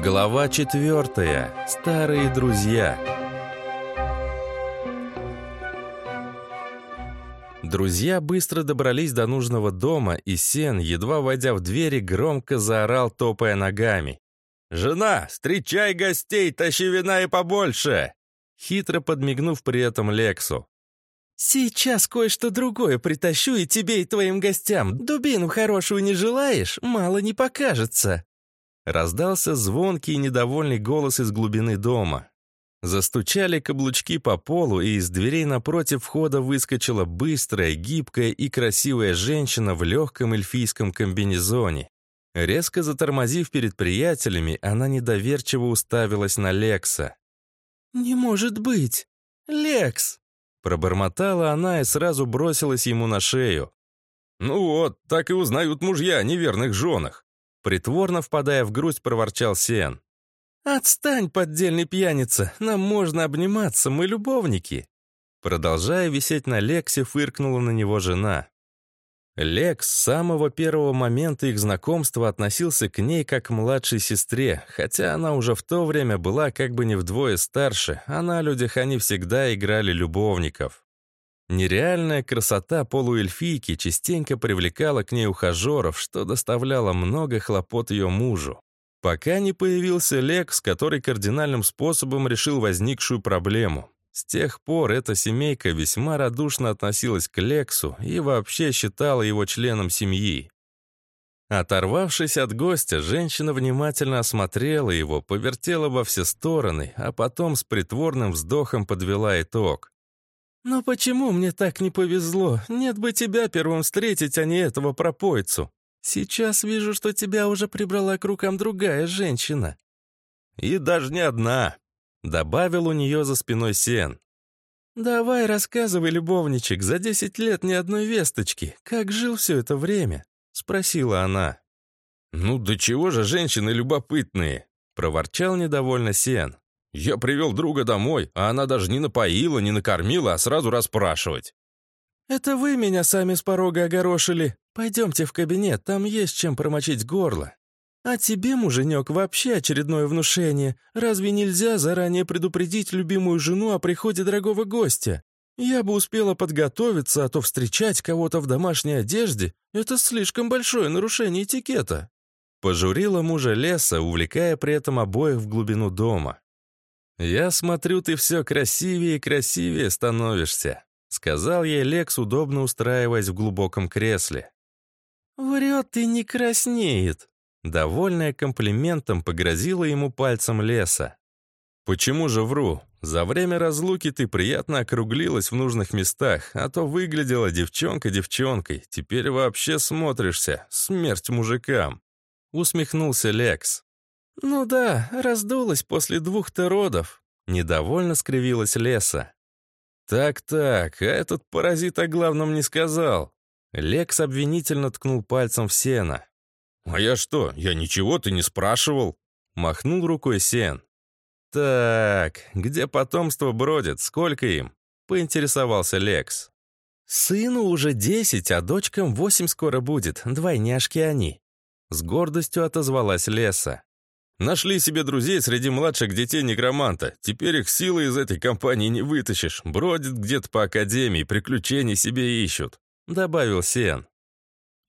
Глава четвертая. Старые друзья. Друзья быстро добрались до нужного дома, и Сен, едва войдя в двери, громко заорал, топая ногами. «Жена, встречай гостей, тащи вина и побольше!» Хитро подмигнув при этом Лексу. «Сейчас кое-что другое притащу и тебе, и твоим гостям. Дубину хорошую не желаешь? Мало не покажется!» Раздался звонкий и недовольный голос из глубины дома. Застучали каблучки по полу, и из дверей напротив входа выскочила быстрая, гибкая и красивая женщина в легком эльфийском комбинезоне. Резко затормозив перед приятелями, она недоверчиво уставилась на Лекса. «Не может быть! Лекс!» Пробормотала она и сразу бросилась ему на шею. «Ну вот, так и узнают мужья о неверных женах. Притворно впадая в грусть, проворчал Сиэн. «Отстань, поддельный пьяница! Нам можно обниматься, мы любовники!» Продолжая висеть на Лексе, фыркнула на него жена. Лекс с самого первого момента их знакомства относился к ней как к младшей сестре, хотя она уже в то время была как бы не вдвое старше, а на людях они всегда играли любовников. Нереальная красота полуэльфийки частенько привлекала к ней ухажеров, что доставляло много хлопот ее мужу. Пока не появился Лекс, который кардинальным способом решил возникшую проблему. С тех пор эта семейка весьма радушно относилась к Лексу и вообще считала его членом семьи. Оторвавшись от гостя, женщина внимательно осмотрела его, повертела во все стороны, а потом с притворным вздохом подвела итог. «Но почему мне так не повезло? Нет бы тебя первым встретить, а не этого пропойцу. Сейчас вижу, что тебя уже прибрала к рукам другая женщина». «И даже не одна», — добавил у нее за спиной Сен. «Давай рассказывай, любовничек, за десять лет ни одной весточки. Как жил все это время?» — спросила она. «Ну, до чего же женщины любопытные?» — проворчал недовольно Сен. Я привел друга домой, а она даже не напоила, не накормила, а сразу расспрашивать. «Это вы меня сами с порога огорошили. Пойдемте в кабинет, там есть чем промочить горло. А тебе, муженек, вообще очередное внушение. Разве нельзя заранее предупредить любимую жену о приходе дорогого гостя? Я бы успела подготовиться, а то встречать кого-то в домашней одежде — это слишком большое нарушение этикета». Пожурила мужа леса, увлекая при этом обоих в глубину дома. «Я смотрю, ты все красивее и красивее становишься», — сказал ей Лекс, удобно устраиваясь в глубоком кресле. «Врет и не краснеет», — довольная комплиментом погрозила ему пальцем леса. «Почему же вру? За время разлуки ты приятно округлилась в нужных местах, а то выглядела девчонка девчонкой, теперь вообще смотришься, смерть мужикам», — усмехнулся Лекс. «Ну да, раздулась после двух-то родов», — недовольно скривилась леса. «Так-так, а этот паразит о главном не сказал». Лекс обвинительно ткнул пальцем в сено. «А я что, я ничего ты не спрашивал?» Махнул рукой Сен. «Так, где потомство бродит, сколько им?» Поинтересовался Лекс. «Сыну уже десять, а дочкам восемь скоро будет, двойняшки они». С гордостью отозвалась Леса. Нашли себе друзей среди младших детей некроманта. Теперь их силы из этой компании не вытащишь. Бродят где-то по академии, приключений себе ищут», — добавил Сен.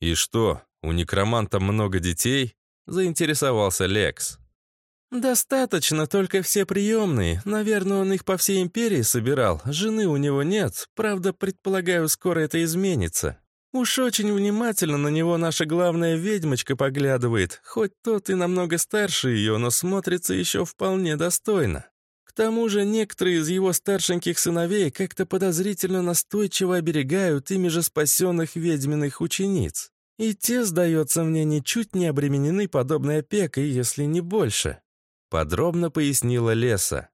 «И что, у некроманта много детей?» — заинтересовался Лекс. «Достаточно, только все приемные. Наверное, он их по всей империи собирал. Жены у него нет. Правда, предполагаю, скоро это изменится. Уж очень внимательно на него наша главная ведьмочка поглядывает, хоть тот и намного старше ее, но смотрится еще вполне достойно. К тому же некоторые из его старшеньких сыновей как-то подозрительно настойчиво оберегают ими же спасенных ведьминых учениц. И те, сдается мне, ничуть не обременены подобной опекой, если не больше. Подробно пояснила Леса.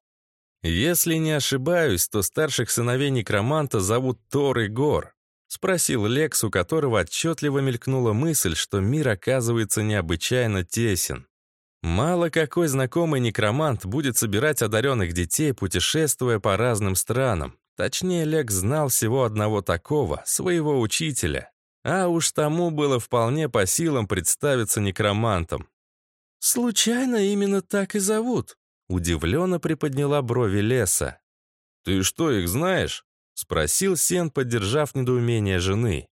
Если не ошибаюсь, то старших сыновей некроманта зовут Тор и Гор. — спросил Лекс, у которого отчетливо мелькнула мысль, что мир оказывается необычайно тесен. Мало какой знакомый некромант будет собирать одаренных детей, путешествуя по разным странам. Точнее, Лекс знал всего одного такого, своего учителя. А уж тому было вполне по силам представиться некромантом. «Случайно именно так и зовут?» Удивленно приподняла брови леса. «Ты что, их знаешь?» — спросил Сен, поддержав недоумение жены.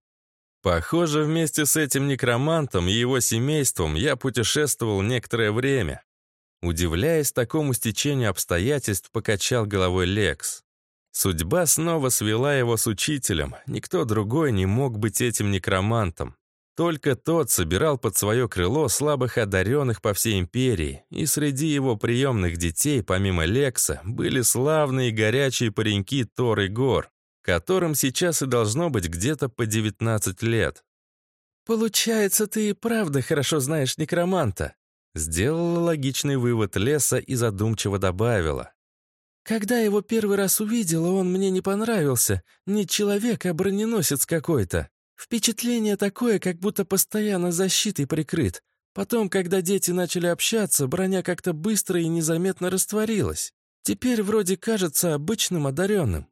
«Похоже, вместе с этим некромантом и его семейством я путешествовал некоторое время». Удивляясь такому стечению обстоятельств, покачал головой Лекс. Судьба снова свела его с учителем, никто другой не мог быть этим некромантом. Только тот собирал под свое крыло слабых одаренных по всей империи, и среди его приемных детей, помимо Лекса, были славные горячие пареньки Тор и Гор, которым сейчас и должно быть где-то по 19 лет. «Получается, ты и правда хорошо знаешь некроманта», сделала логичный вывод Леса и задумчиво добавила. «Когда его первый раз увидела, он мне не понравился. Не человек, а броненосец какой-то. Впечатление такое, как будто постоянно защитой прикрыт. Потом, когда дети начали общаться, броня как-то быстро и незаметно растворилась. Теперь вроде кажется обычным одаренным.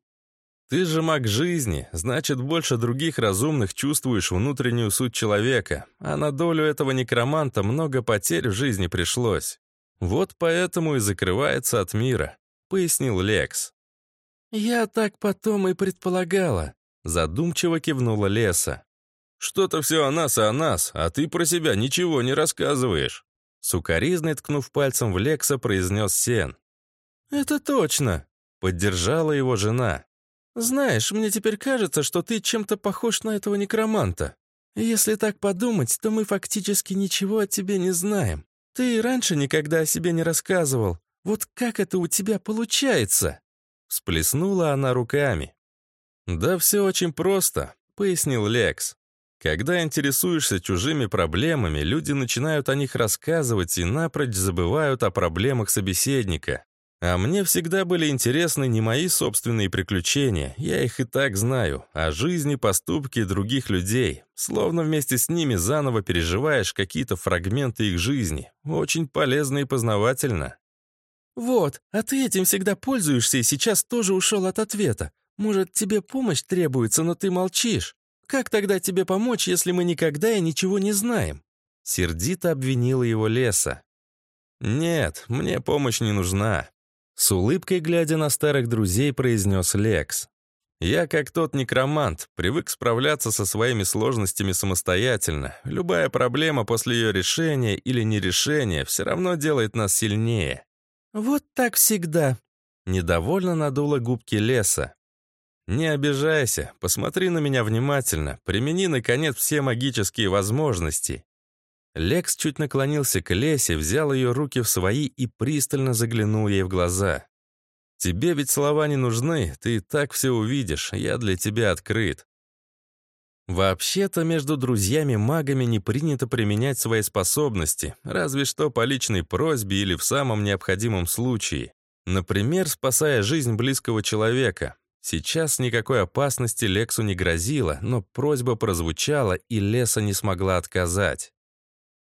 Ты же маг жизни, значит, больше других разумных чувствуешь внутреннюю суть человека, а на долю этого некроманта много потерь в жизни пришлось. Вот поэтому и закрывается от мира, пояснил Лекс. Я так потом и предполагала. Задумчиво кивнула Леса. «Что-то все о нас и о нас, а ты про себя ничего не рассказываешь». Сукаризный, ткнув пальцем в Лекса, произнес Сен. «Это точно», — поддержала его жена. «Знаешь, мне теперь кажется, что ты чем-то похож на этого некроманта. Если так подумать, то мы фактически ничего о тебе не знаем. Ты и раньше никогда о себе не рассказывал. Вот как это у тебя получается?» Всплеснула она руками. «Да все очень просто», — пояснил Лекс. «Когда интересуешься чужими проблемами, люди начинают о них рассказывать и напрочь забывают о проблемах собеседника. А мне всегда были интересны не мои собственные приключения, я их и так знаю, а жизни, поступки других людей. Словно вместе с ними заново переживаешь какие-то фрагменты их жизни. Очень полезно и познавательно». «Вот, а ты этим всегда пользуешься и сейчас тоже ушел от ответа. Может, тебе помощь требуется, но ты молчишь? Как тогда тебе помочь, если мы никогда и ничего не знаем?» Сердито обвинила его Леса. «Нет, мне помощь не нужна», — с улыбкой глядя на старых друзей произнес Лекс. «Я, как тот некромант, привык справляться со своими сложностями самостоятельно. Любая проблема после ее решения или нерешения все равно делает нас сильнее». «Вот так всегда», — недовольно надула губки Леса. «Не обижайся, посмотри на меня внимательно, примени, наконец, все магические возможности». Лекс чуть наклонился к Лесе, взял ее руки в свои и пристально заглянул ей в глаза. «Тебе ведь слова не нужны, ты так все увидишь, я для тебя открыт». Вообще-то между друзьями-магами не принято применять свои способности, разве что по личной просьбе или в самом необходимом случае. Например, спасая жизнь близкого человека. Сейчас никакой опасности Лексу не грозило, но просьба прозвучала, и Леса не смогла отказать.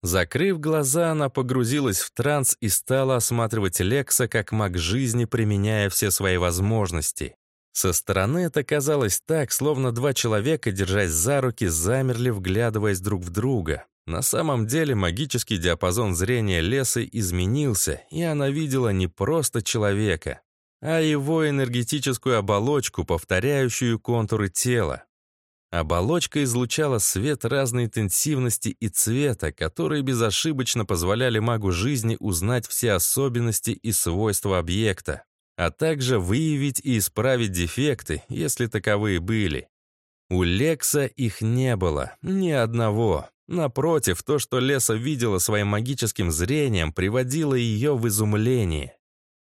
Закрыв глаза, она погрузилась в транс и стала осматривать Лекса как маг жизни, применяя все свои возможности. Со стороны это казалось так, словно два человека, держась за руки, замерли, вглядываясь друг в друга. На самом деле магический диапазон зрения Лесы изменился, и она видела не просто человека, а его энергетическую оболочку, повторяющую контуры тела. Оболочка излучала свет разной интенсивности и цвета, которые безошибочно позволяли магу жизни узнать все особенности и свойства объекта, а также выявить и исправить дефекты, если таковые были. У Лекса их не было, ни одного. Напротив, то, что Леса видела своим магическим зрением, приводило ее в изумление.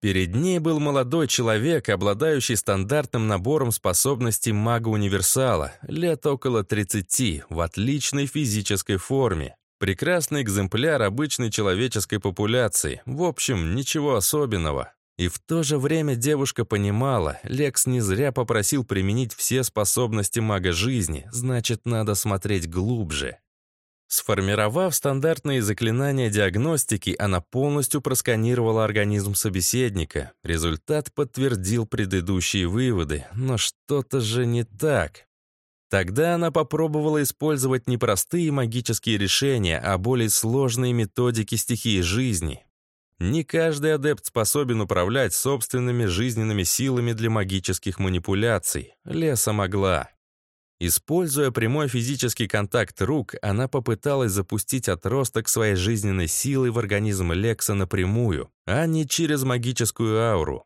Перед ней был молодой человек, обладающий стандартным набором способностей мага-универсала, лет около 30, в отличной физической форме. Прекрасный экземпляр обычной человеческой популяции, в общем, ничего особенного. И в то же время девушка понимала, Лекс не зря попросил применить все способности мага жизни, значит, надо смотреть глубже. Сформировав стандартные заклинания диагностики, она полностью просканировала организм собеседника. Результат подтвердил предыдущие выводы, но что-то же не так. Тогда она попробовала использовать не простые магические решения, а более сложные методики стихии жизни. Не каждый адепт способен управлять собственными жизненными силами для магических манипуляций. Леса могла. Используя прямой физический контакт рук, она попыталась запустить отросток своей жизненной силы в организм Лекса напрямую, а не через магическую ауру.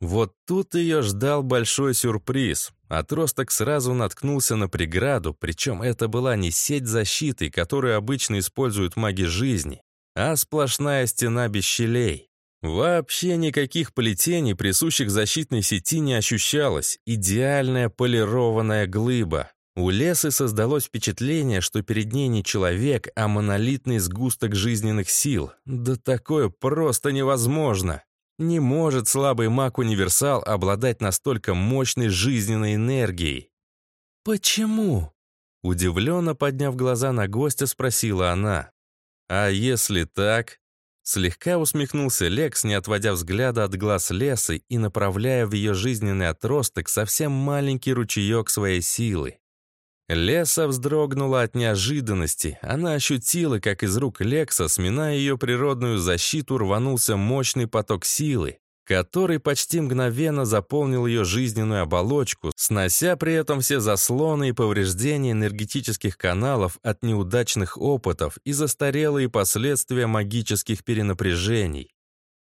Вот тут ее ждал большой сюрприз. Отросток сразу наткнулся на преграду, причем это была не сеть защиты, которую обычно используют маги жизни, а сплошная стена без щелей. Вообще никаких плетений, присущих защитной сети, не ощущалось. Идеальная полированная глыба. У лесы создалось впечатление, что перед ней не человек, а монолитный сгусток жизненных сил. Да такое просто невозможно. Не может слабый маг-универсал обладать настолько мощной жизненной энергией. «Почему?» Удивленно подняв глаза на гостя, спросила она. «А если так?» Слегка усмехнулся Лекс, не отводя взгляда от глаз Лесы и направляя в ее жизненный отросток совсем маленький ручеек своей силы. Леса вздрогнула от неожиданности. Она ощутила, как из рук Лекса, сминая ее природную защиту, рванулся мощный поток силы, который почти мгновенно заполнил ее жизненную оболочку, снося при этом все заслоны и повреждения энергетических каналов от неудачных опытов и застарелые последствия магических перенапряжений.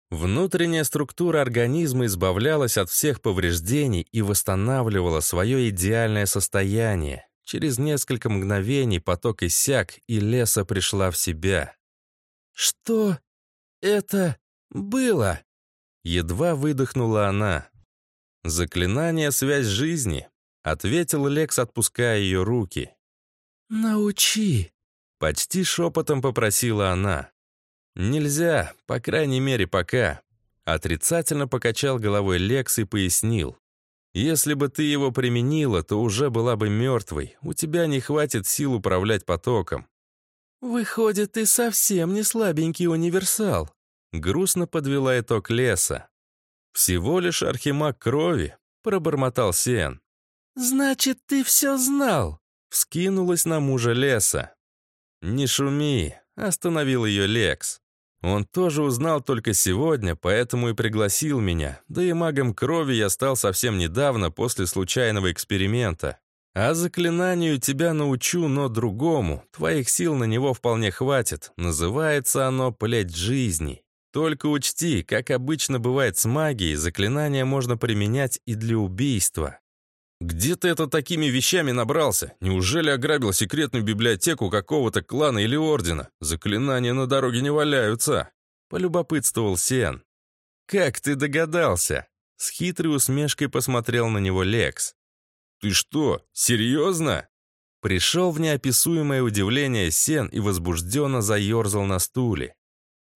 Внутренняя структура организма избавлялась от всех повреждений и восстанавливала свое идеальное состояние. Через несколько мгновений поток иссяк, и леса пришла в себя. «Что это было?» Едва выдохнула она. «Заклинание «Связь жизни», — ответил Лекс, отпуская ее руки. «Научи», — почти шепотом попросила она. «Нельзя, по крайней мере, пока». Отрицательно покачал головой Лекс и пояснил. «Если бы ты его применила, то уже была бы мертвой. У тебя не хватит сил управлять потоком». «Выходит, ты совсем не слабенький универсал», Грустно подвела итог леса. «Всего лишь архимаг крови», — пробормотал Сиэн. «Значит, ты все знал?» — вскинулась на мужа леса. «Не шуми», — остановил ее Лекс. Он тоже узнал только сегодня, поэтому и пригласил меня. Да и магом крови я стал совсем недавно, после случайного эксперимента. А заклинанию тебя научу, но другому. Твоих сил на него вполне хватит. Называется оно «Плеть жизни». Только учти, как обычно бывает с магией, заклинания можно применять и для убийства. Где ты это такими вещами набрался? Неужели ограбил секретную библиотеку какого-то клана или ордена? Заклинания на дороге не валяются. Полюбопытствовал Сен. Как ты догадался? С хитрой усмешкой посмотрел на него Лекс. Ты что, серьезно? Пришел в неописуемое удивление Сен и возбужденно заерзал на стуле.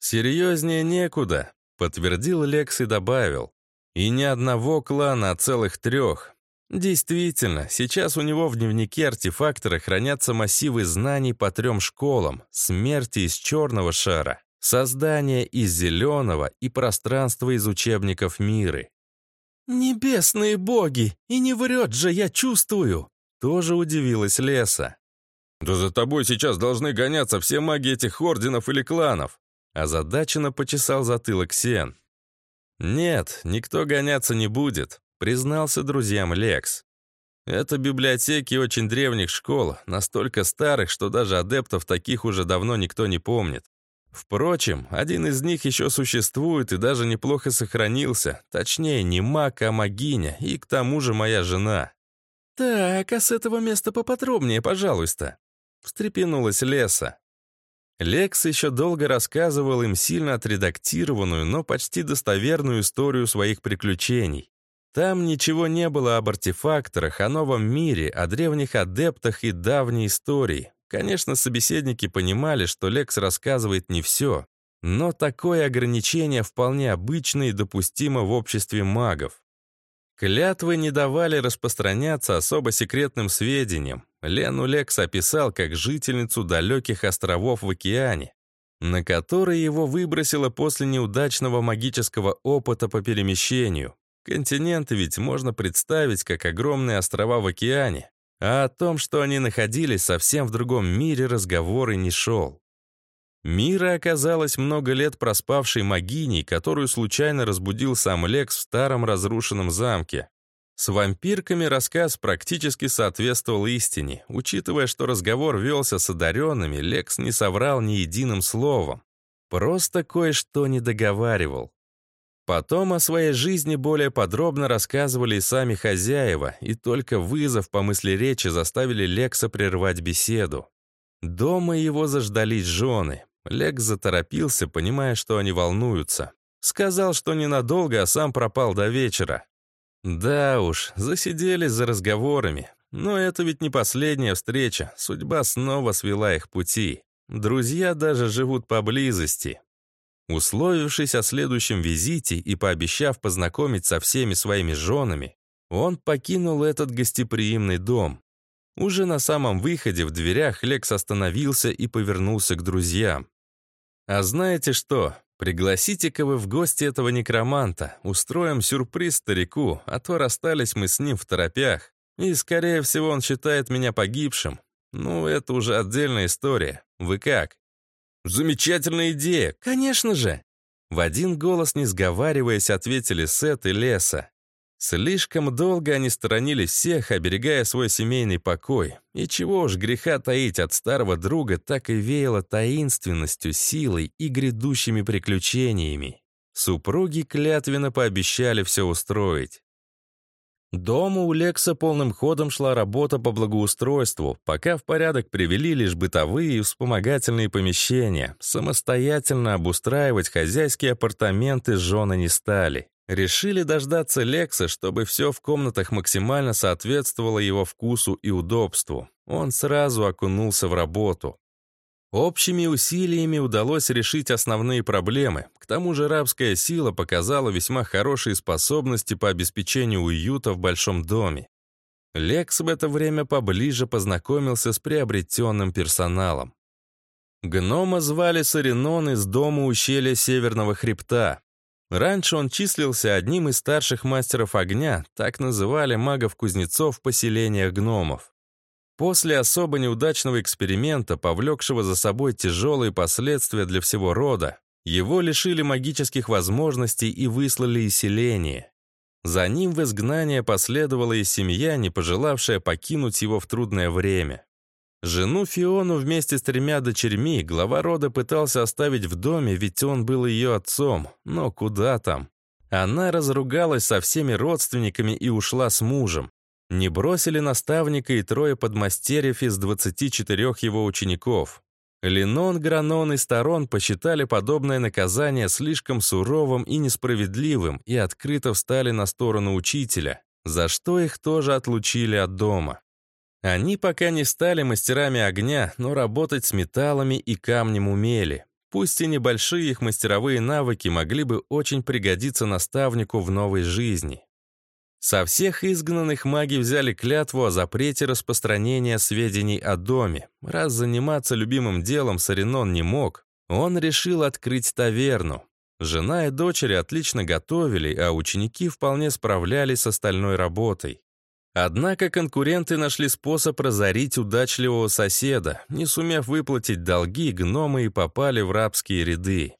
«Серьезнее некуда», — подтвердил Лекс и добавил. «И ни одного клана, а целых трех. Действительно, сейчас у него в дневнике артефактора хранятся массивы знаний по трем школам. Смерти из черного шара, создание из зеленого и пространство из учебников мира. «Небесные боги! И не врет же, я чувствую!» Тоже удивилась Леса. «Да за тобой сейчас должны гоняться все маги этих орденов или кланов. Озадаченно почесал затылок Сен. «Нет, никто гоняться не будет», — признался друзьям Лекс. «Это библиотеки очень древних школ, настолько старых, что даже адептов таких уже давно никто не помнит. Впрочем, один из них еще существует и даже неплохо сохранился. Точнее, не маг, а магиня, и к тому же моя жена». «Так, а с этого места поподробнее, пожалуйста», — встрепенулась Леса. Лекс еще долго рассказывал им сильно отредактированную, но почти достоверную историю своих приключений. Там ничего не было об артефакторах, о новом мире, о древних адептах и давней истории. Конечно, собеседники понимали, что Лекс рассказывает не все, но такое ограничение вполне обычно и допустимо в обществе магов. Клятвы не давали распространяться особо секретным сведениям. Лену Лекс описал как жительницу далеких островов в океане, на которые его выбросило после неудачного магического опыта по перемещению. Континенты ведь можно представить как огромные острова в океане. А о том, что они находились совсем в другом мире, разговор и не шел. Мира оказалась много лет проспавшей могиней, которую случайно разбудил сам Лекс в старом разрушенном замке. С вампирками рассказ практически соответствовал истине. Учитывая, что разговор велся с одаренными, Лекс не соврал ни единым словом. Просто кое-что не договаривал. Потом о своей жизни более подробно рассказывали и сами хозяева, и только вызов по мысли речи заставили Лекса прервать беседу. Дома его заждались жены. Лекс заторопился, понимая, что они волнуются. Сказал, что ненадолго, а сам пропал до вечера. Да уж, засиделись за разговорами. Но это ведь не последняя встреча, судьба снова свела их пути. Друзья даже живут поблизости. Условившись о следующем визите и пообещав познакомить со всеми своими женами, он покинул этот гостеприимный дом. Уже на самом выходе в дверях Лекс остановился и повернулся к друзьям. «А знаете что? Пригласите-ка вы в гости этого некроманта, устроим сюрприз старику, а то расстались мы с ним в торопях, и, скорее всего, он считает меня погибшим. Ну, это уже отдельная история. Вы как? Замечательная идея, конечно же. В один голос, не сговариваясь, ответили Сет и Леса. Слишком долго они сторонились всех, оберегая свой семейный покой. И чего уж греха таить от старого друга, так и веяло таинственностью, силой и грядущими приключениями. Супруги клятвенно пообещали все устроить. Дома у Лекса полным ходом шла работа по благоустройству, пока в порядок привели лишь бытовые и вспомогательные помещения. Самостоятельно обустраивать хозяйские апартаменты жены не стали. Решили дождаться Лекса, чтобы все в комнатах максимально соответствовало его вкусу и удобству. Он сразу окунулся в работу. Общими усилиями удалось решить основные проблемы. К тому же рабская сила показала весьма хорошие способности по обеспечению уюта в большом доме. Лекс в это время поближе познакомился с приобретенным персоналом. Гнома звали Саринон из дома ущелья Северного Хребта. Раньше он числился одним из старших мастеров огня, так называли магов-кузнецов в поселениях гномов. После особо неудачного эксперимента, повлекшего за собой тяжелые последствия для всего рода, его лишили магических возможностей и выслали из селения. За ним в изгнание последовала и семья, не пожелавшая покинуть его в трудное время. Жену Фиону вместе с тремя дочерьми глава рода пытался оставить в доме, ведь он был ее отцом. Но куда там? Она разругалась со всеми родственниками и ушла с мужем. Не бросили наставника и трое подмастерьев из 24 его учеников. Ленон, Гранон и Сторон посчитали подобное наказание слишком суровым и несправедливым и открыто встали на сторону учителя, за что их тоже отлучили от дома. Они пока не стали мастерами огня, но работать с металлами и камнем умели. Пусть и небольшие их мастеровые навыки могли бы очень пригодиться наставнику в новой жизни. Со всех изгнанных маги взяли клятву о запрете распространения сведений о доме. Раз заниматься любимым делом Саринон не мог, он решил открыть таверну. Жена и дочери отлично готовили, а ученики вполне справлялись с остальной работой. Однако конкуренты нашли способ разорить удачливого соседа. Не сумев выплатить долги, гномы и попали в рабские ряды.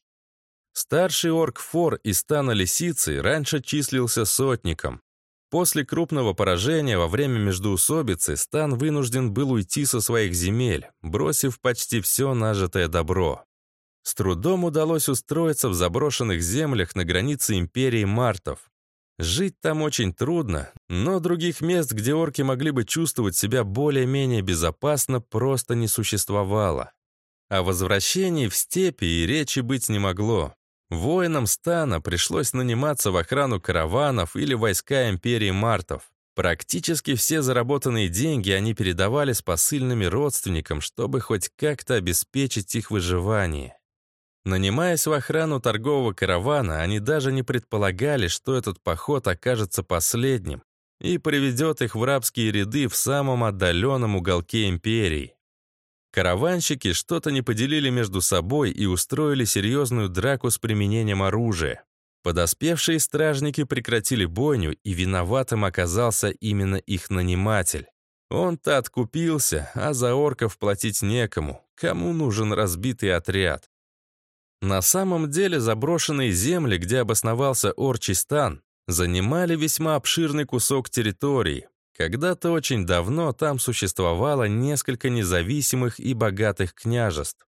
Старший орк Фор из стана Лисицы раньше числился сотником. После крупного поражения во время междоусобицы стан вынужден был уйти со своих земель, бросив почти все нажитое добро. С трудом удалось устроиться в заброшенных землях на границе империи Мартов. Жить там очень трудно, но других мест, где орки могли бы чувствовать себя более-менее безопасно, просто не существовало. О возвращении в степи и речи быть не могло. Воинам стана пришлось наниматься в охрану караванов или войска империи Мартов. Практически все заработанные деньги они передавали с посыльными родственникам, чтобы хоть как-то обеспечить их выживание. Нанимаясь в охрану торгового каравана, они даже не предполагали, что этот поход окажется последним и приведет их в рабские ряды в самом отдаленном уголке империи. Караванщики что-то не поделили между собой и устроили серьезную драку с применением оружия. Подоспевшие стражники прекратили бойню, и виноватым оказался именно их наниматель. Он-то откупился, а за орков платить некому. Кому нужен разбитый отряд? На самом деле заброшенные земли, где обосновался Орчистан, занимали весьма обширный кусок территории. Когда-то очень давно там существовало несколько независимых и богатых княжеств.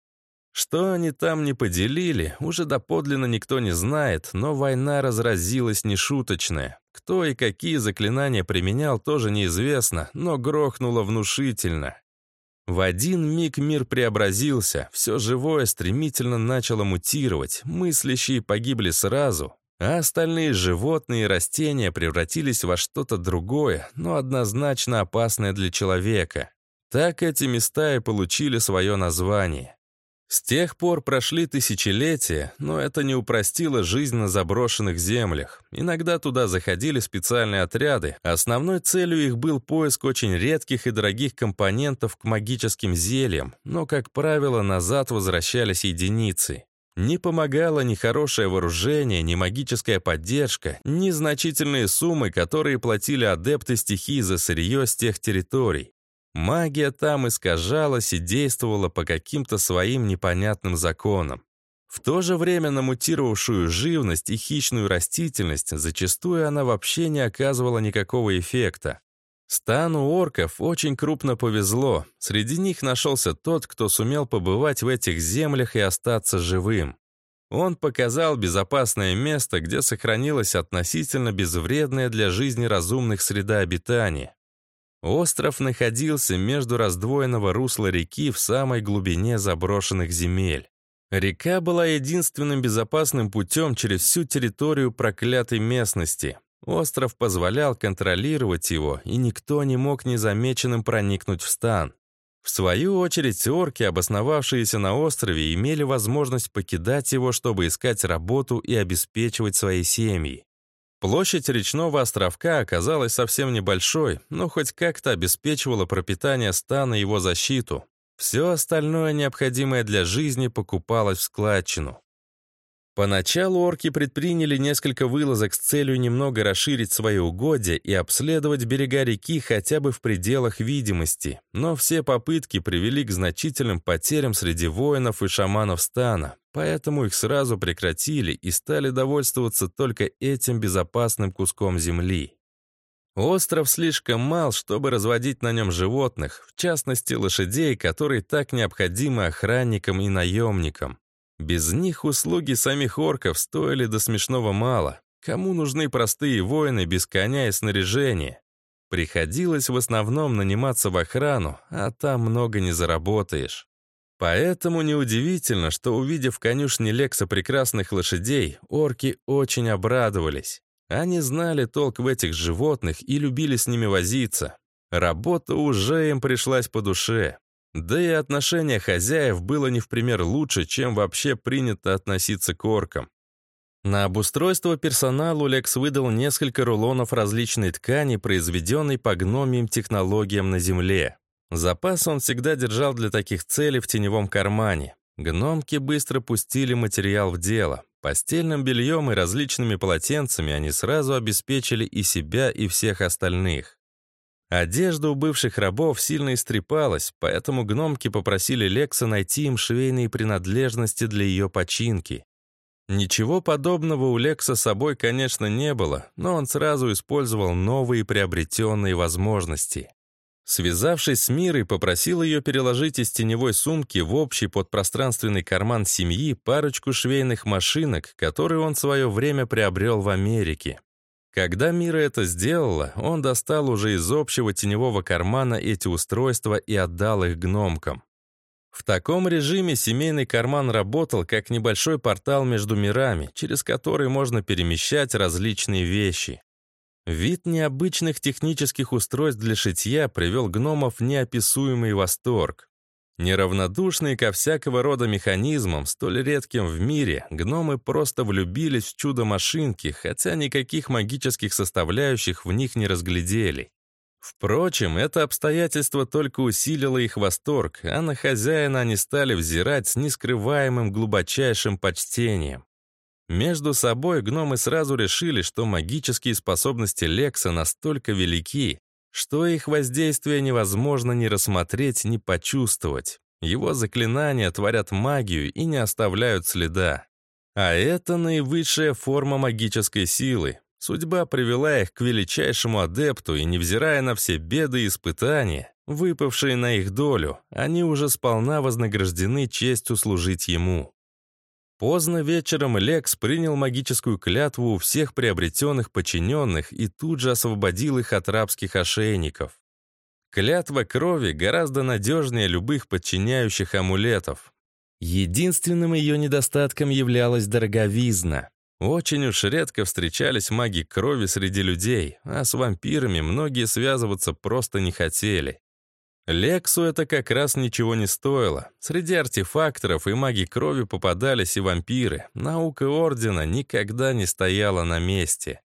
Что они там не поделили, уже доподлинно никто не знает, но война разразилась нешуточная. Кто и какие заклинания применял, тоже неизвестно, но грохнуло внушительно. В один миг мир преобразился, все живое стремительно начало мутировать, мыслящие погибли сразу, а остальные животные и растения превратились во что-то другое, но однозначно опасное для человека. Так эти места и получили свое название. С тех пор прошли тысячелетия, но это не упростило жизнь на заброшенных землях. Иногда туда заходили специальные отряды. Основной целью их был поиск очень редких и дорогих компонентов к магическим зельям, но, как правило, назад возвращались единицы. Не помогало ни хорошее вооружение, ни магическая поддержка, ни значительные суммы, которые платили адепты стихии за сырье с тех территорий. Магия там искажалась и действовала по каким-то своим непонятным законам. В то же время на мутировавшую живность и хищную растительность зачастую она вообще не оказывала никакого эффекта. Стану орков очень крупно повезло. Среди них нашелся тот, кто сумел побывать в этих землях и остаться живым. Он показал безопасное место, где сохранилась относительно безвредная для жизни разумных среда обитания. Остров находился между раздвоенного русла реки в самой глубине заброшенных земель. Река была единственным безопасным путем через всю территорию проклятой местности. Остров позволял контролировать его, и никто не мог незамеченным проникнуть в стан. В свою очередь, орки, обосновавшиеся на острове, имели возможность покидать его, чтобы искать работу и обеспечивать свои семьи. Площадь речного островка оказалась совсем небольшой, но хоть как-то обеспечивала пропитание стана и его защиту. Все остальное, необходимое для жизни, покупалось в складчину. Поначалу орки предприняли несколько вылазок с целью немного расширить свои угодья и обследовать берега реки хотя бы в пределах видимости, но все попытки привели к значительным потерям среди воинов и шаманов стана, поэтому их сразу прекратили и стали довольствоваться только этим безопасным куском земли. Остров слишком мал, чтобы разводить на нем животных, в частности лошадей, которые так необходимы охранникам и наемникам. Без них услуги самих орков стоили до смешного мало. Кому нужны простые воины без коня и снаряжения? Приходилось в основном наниматься в охрану, а там много не заработаешь. Поэтому неудивительно, что, увидев конюшни Лекса прекрасных лошадей, орки очень обрадовались. Они знали толк в этих животных и любили с ними возиться. Работа уже им пришлась по душе. Да и отношение хозяев было не в пример лучше, чем вообще принято относиться к оркам. На обустройство персоналу Лекс выдал несколько рулонов различной ткани, произведенной по гномиям технологиям на Земле. Запас он всегда держал для таких целей в теневом кармане. Гномки быстро пустили материал в дело. Постельным бельем и различными полотенцами они сразу обеспечили и себя, и всех остальных. Одежда у бывших рабов сильно истрепалась, поэтому гномки попросили Лекса найти им швейные принадлежности для ее починки. Ничего подобного у Лекса с собой, конечно, не было, но он сразу использовал новые приобретенные возможности. Связавшись с Мирой, попросил ее переложить из теневой сумки в общий подпространственный карман семьи парочку швейных машинок, которые он в свое время приобрел в Америке. Когда Мира это сделала, он достал уже из общего теневого кармана эти устройства и отдал их гномкам. В таком режиме семейный карман работал как небольшой портал между мирами, через который можно перемещать различные вещи. Вид необычных технических устройств для шитья привел гномов в неописуемый восторг. Неравнодушные ко всякого рода механизмам, столь редким в мире, гномы просто влюбились в чудо-машинки, хотя никаких магических составляющих в них не разглядели. Впрочем, это обстоятельство только усилило их восторг, а на хозяина они стали взирать с нескрываемым глубочайшим почтением. Между собой гномы сразу решили, что магические способности Лекса настолько велики, что их воздействие невозможно ни рассмотреть, ни почувствовать. Его заклинания творят магию и не оставляют следа. А это наивысшая форма магической силы. Судьба привела их к величайшему адепту, и невзирая на все беды и испытания, выпавшие на их долю, они уже сполна вознаграждены честью служить ему. Поздно вечером Лекс принял магическую клятву у всех приобретенных подчиненных и тут же освободил их от рабских ошейников. Клятва крови гораздо надежнее любых подчиняющих амулетов. Единственным ее недостатком являлась дороговизна. Очень уж редко встречались маги крови среди людей, а с вампирами многие связываться просто не хотели. Лексу это как раз ничего не стоило. Среди артефакторов и маги крови попадались и вампиры. Наука Ордена никогда не стояла на месте.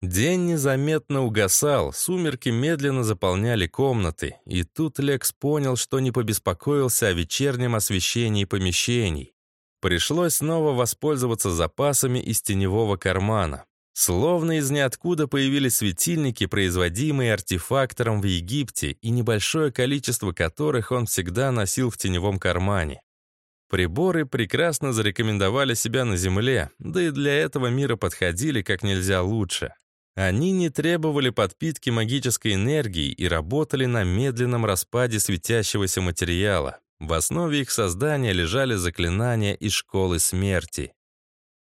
День незаметно угасал, сумерки медленно заполняли комнаты, и тут Лекс понял, что не побеспокоился о вечернем освещении помещений. Пришлось снова воспользоваться запасами из теневого кармана. Словно из ниоткуда появились светильники, производимые артефактором в Египте, и небольшое количество которых он всегда носил в теневом кармане. Приборы прекрасно зарекомендовали себя на Земле, да и для этого мира подходили как нельзя лучше. Они не требовали подпитки магической энергии и работали на медленном распаде светящегося материала. В основе их создания лежали заклинания из школы смерти.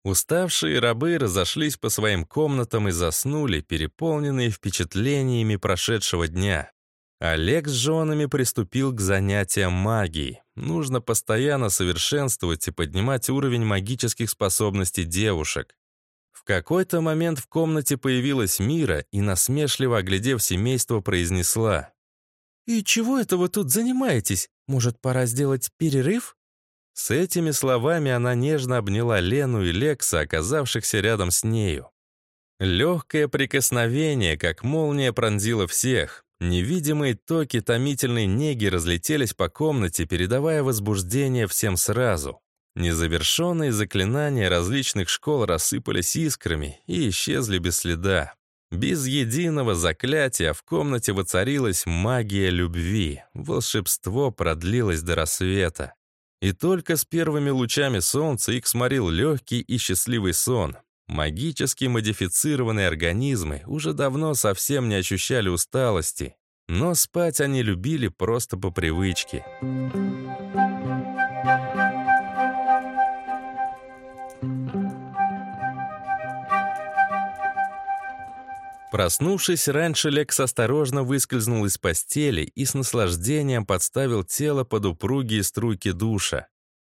Уставшие рабы разошлись по своим комнатам и заснули, переполненные впечатлениями прошедшего дня. Олег с женами приступил к занятиям магией. Нужно постоянно совершенствовать и поднимать уровень магических способностей девушек. В какой-то момент в комнате появилась Мира и, насмешливо оглядев семейство, произнесла. «И чего это вы тут занимаетесь? Может, пора сделать перерыв?» С этими словами она нежно обняла Лену и Лекса, оказавшихся рядом с нею. Легкое прикосновение, как молния, пронзило всех. Невидимые токи томительной неги разлетелись по комнате, передавая возбуждение всем сразу. Незавершенные заклинания различных школ рассыпались искрами и исчезли без следа. Без единого заклятия в комнате воцарилась магия любви. Волшебство продлилось до рассвета. И только с первыми лучами солнца их сморил легкий и счастливый сон. Магически модифицированные организмы уже давно совсем не ощущали усталости, но спать они любили просто по привычке. Проснувшись раньше, Лекс осторожно выскользнул из постели и с наслаждением подставил тело под упругие струйки душа.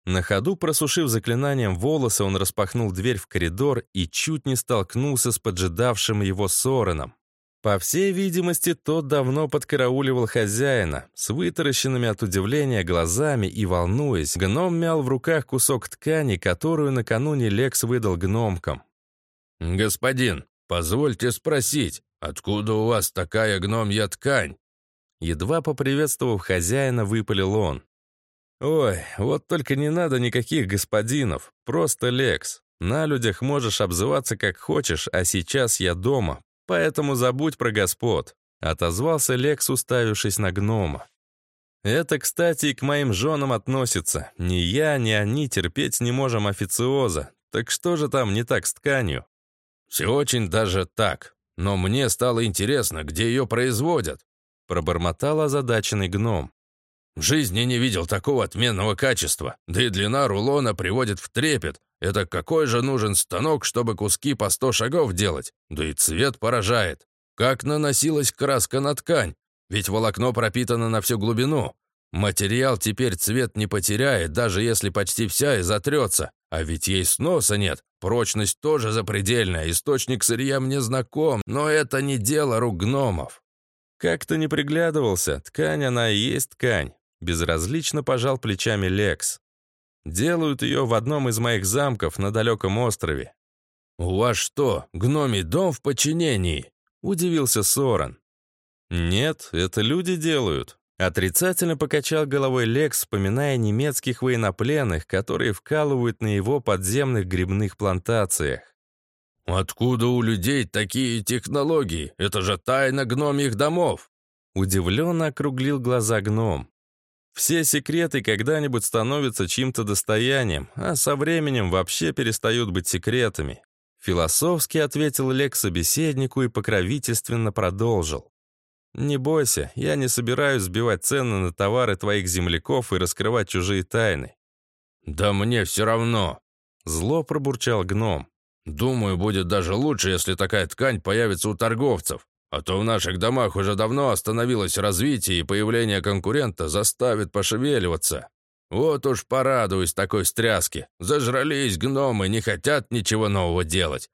На ходу, просушив заклинанием волосы, он распахнул дверь в коридор и чуть не столкнулся с поджидавшим его Сореном. По всей видимости, тот давно подкарауливал хозяина. С вытаращенными от удивления глазами и волнуясь, гном мял в руках кусок ткани, которую накануне Лекс выдал гномкам. «Господин, «Позвольте спросить, откуда у вас такая гномья ткань?» Едва поприветствовав хозяина, выпалил он. «Ой, вот только не надо никаких господинов, просто Лекс. На людях можешь обзываться как хочешь, а сейчас я дома, поэтому забудь про господ», отозвался Лекс, уставившись на гнома. «Это, кстати, и к моим женам относится. Ни я, ни они терпеть не можем официоза. Так что же там не так с тканью?» «Все очень даже так. Но мне стало интересно, где ее производят», пробормотал озадаченный гном. «В жизни не видел такого отменного качества. Да и длина рулона приводит в трепет. Это какой же нужен станок, чтобы куски по сто шагов делать? Да и цвет поражает. Как наносилась краска на ткань? Ведь волокно пропитано на всю глубину. Материал теперь цвет не потеряет, даже если почти вся и затрется. А ведь ей сноса нет. Прочность тоже запредельная, источник сырья мне знаком, но это не дело рук гномов. Как-то не приглядывался, ткань она и есть ткань. Безразлично пожал плечами Лекс. Делают ее в одном из моих замков на далеком острове. «У вас что, гномий дом в подчинении?» — удивился Соран. «Нет, это люди делают. Отрицательно покачал головой Лекс, вспоминая немецких военнопленных, которые вкалывают на его подземных грибных плантациях. «Откуда у людей такие технологии? Это же тайна гномьих домов!» Удивленно округлил глаза гном. Все секреты когда-нибудь становятся чьим-то достоянием, а со временем вообще перестают быть секретами. Философски ответил Лек собеседнику и покровительственно продолжил. «Не бойся, я не собираюсь сбивать цены на товары твоих земляков и раскрывать чужие тайны». «Да мне все равно», — зло пробурчал гном. Думаю, будет даже лучше, если такая ткань появится у торговцев. А то в наших домах уже давно остановилось развитие, и появление конкурента заставит пошевеливаться. Вот уж порадуюсь такой стряске. Зажрались гномы, не хотят ничего нового делать.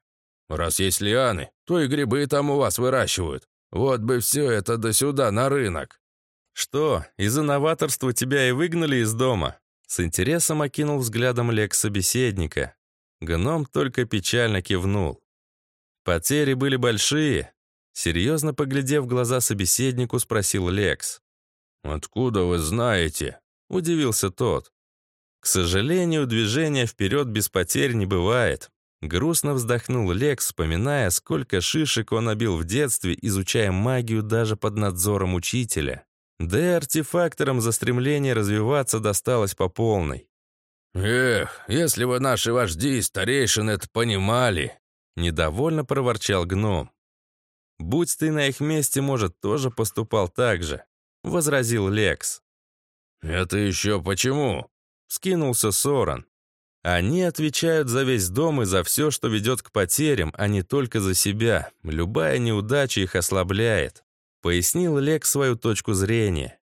Раз есть лианы, то и грибы там у вас выращивают. Вот бы все это до сюда, на рынок. Что, из-за новаторства тебя и выгнали из дома? С интересом окинул взглядом Лек собеседника. Гном только печально кивнул. Потери были большие. Серьезно поглядев в глаза собеседнику, спросил Лекс. «Откуда вы знаете?» — удивился тот. «К сожалению, движения вперед без потерь не бывает». Грустно вздохнул Лекс, вспоминая, сколько шишек он набил в детстве, изучая магию даже под надзором учителя. Да и артефакторам за стремление развиваться досталось по полной. «Эх, если бы наши вожди и старейшины это понимали!» Недовольно проворчал гном. «Будь ты на их месте, может, тоже поступал так же», — возразил Лекс. «Это еще почему?» — скинулся Соран. «Они отвечают за весь дом и за все, что ведет к потерям, а не только за себя. Любая неудача их ослабляет», — пояснил Лекс свою точку зрения.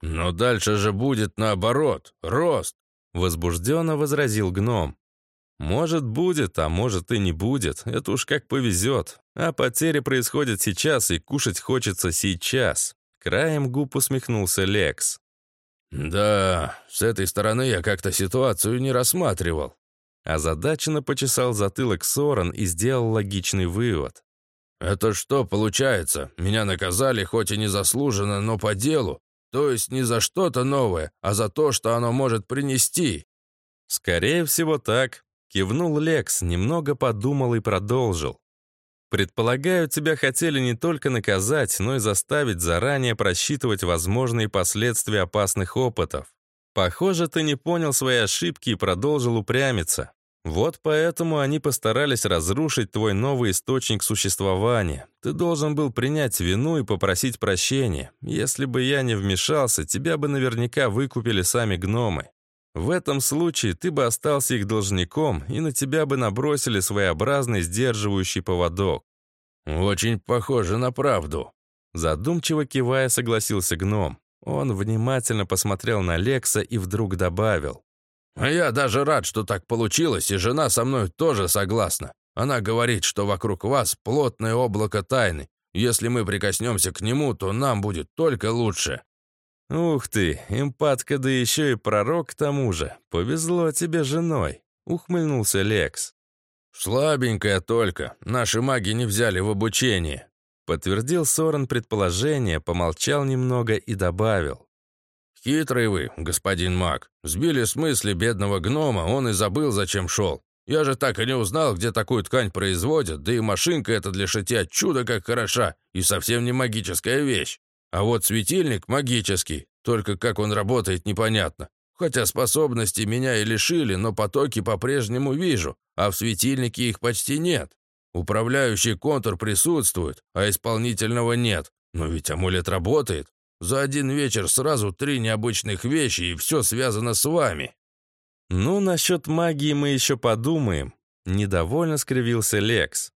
«Но дальше же будет наоборот, рост. Возбужденно возразил гном. «Может, будет, а может и не будет. Это уж как повезет. А потери происходят сейчас, и кушать хочется сейчас». Краем губ усмехнулся Лекс. «Да, с этой стороны я как-то ситуацию не рассматривал». Озадаченно почесал затылок Соран и сделал логичный вывод. «Это что получается? Меня наказали, хоть и незаслуженно, но по делу. То есть не за что-то новое, а за то, что оно может принести. Скорее всего так. Кивнул Лекс, немного подумал и продолжил. Предполагаю, тебя хотели не только наказать, но и заставить заранее просчитывать возможные последствия опасных опытов. Похоже, ты не понял свои ошибки и продолжил упрямиться. Вот поэтому они постарались разрушить твой новый источник существования. Ты должен был принять вину и попросить прощения. Если бы я не вмешался, тебя бы наверняка выкупили сами гномы. В этом случае ты бы остался их должником, и на тебя бы набросили своеобразный сдерживающий поводок. «Очень похоже на правду», — задумчиво кивая согласился гном. Он внимательно посмотрел на Лекса и вдруг добавил. Я даже рад, что так получилось, и жена со мной тоже согласна. Она говорит, что вокруг вас плотное облако тайны. Если мы прикоснемся к нему, то нам будет только лучше». «Ух ты, эмпатка, да еще и пророк к тому же. Повезло тебе женой», — ухмыльнулся Лекс. «Слабенькая только. Наши маги не взяли в обучение», — подтвердил Сорен предположение, помолчал немного и добавил. «Хитрый вы, господин маг. Сбили с мысли бедного гнома, он и забыл, зачем шел. Я же так и не узнал, где такую ткань производят, да и машинка эта для шитья чудо как хороша и совсем не магическая вещь. А вот светильник магический, только как он работает непонятно. Хотя способности меня и лишили, но потоки по-прежнему вижу, а в светильнике их почти нет. Управляющий контур присутствует, а исполнительного нет. Но ведь амулет работает. За один вечер сразу три необычных вещи, и все связано с вами». «Ну, насчет магии мы еще подумаем», — недовольно скривился Лекс.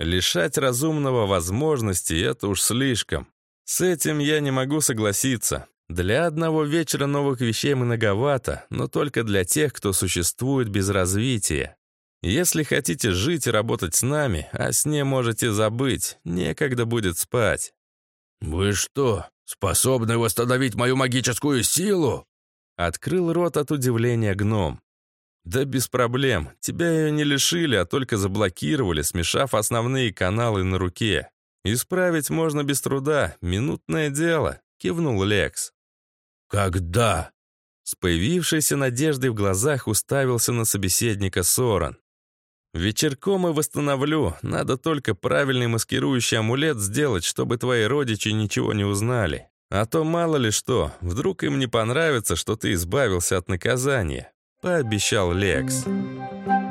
«Лишать разумного возможности — это уж слишком. С этим я не могу согласиться. Для одного вечера новых вещей многовато, но только для тех, кто существует без развития. Если хотите жить и работать с нами, о сне можете забыть, некогда будет спать». «Вы что, способны восстановить мою магическую силу?» Открыл рот от удивления гном. «Да без проблем. Тебя ее не лишили, а только заблокировали, смешав основные каналы на руке. Исправить можно без труда, минутное дело», — кивнул Лекс. «Когда?» С появившейся надеждой в глазах уставился на собеседника Соран. Вечерком и восстановлю. Надо только правильный маскирующий амулет сделать, чтобы твои родичи ничего не узнали. А то мало ли что, вдруг им не понравится, что ты избавился от наказания», — пообещал Лекс. «Лекс».